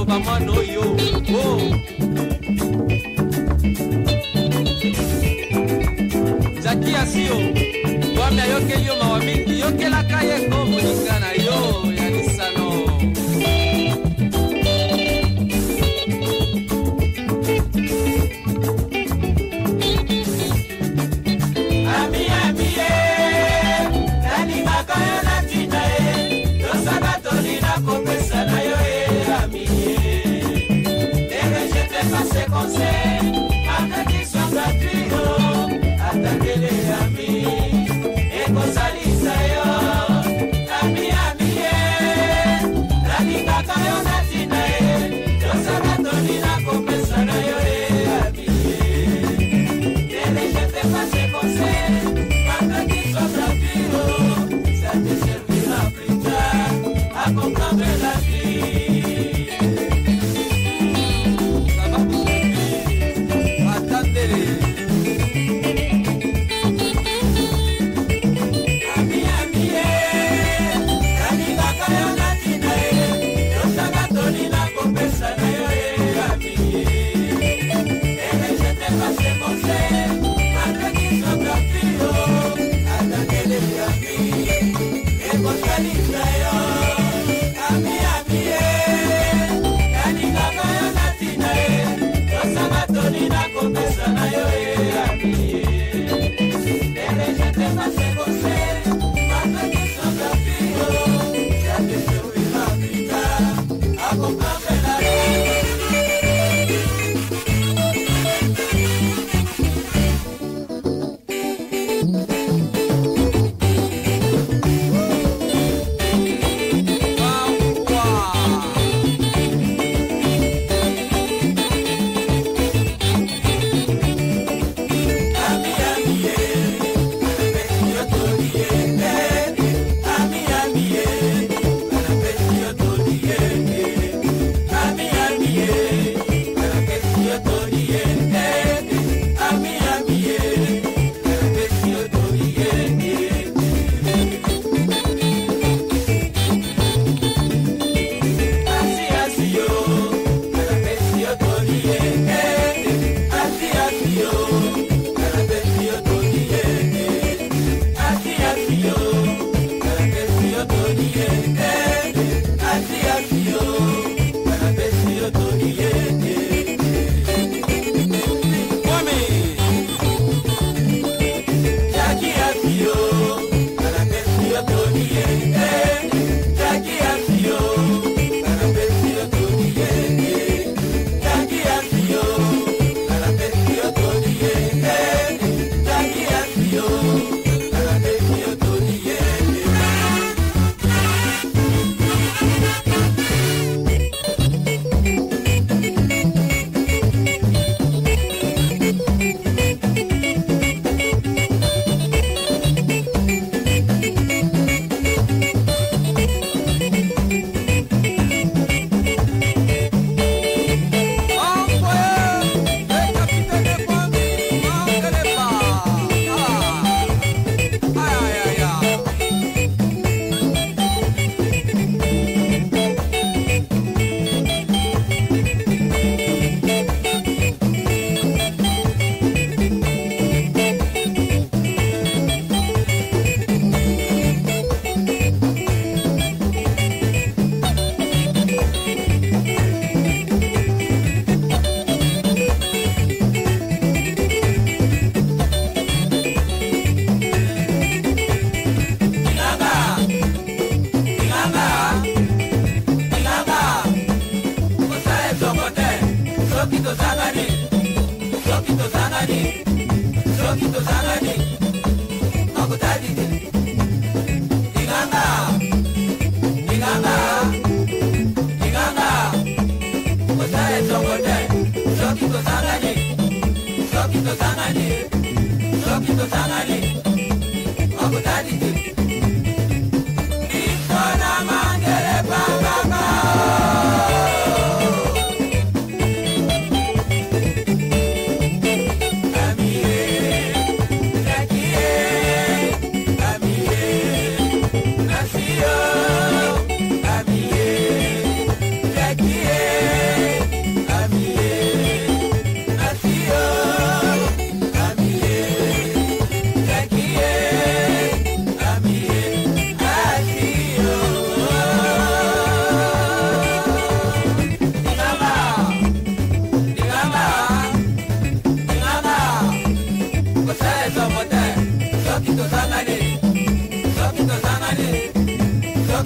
koloba mwana oyo oh. zaki asio wami ayokeli yo to Tangali, talking to Tangali, Abu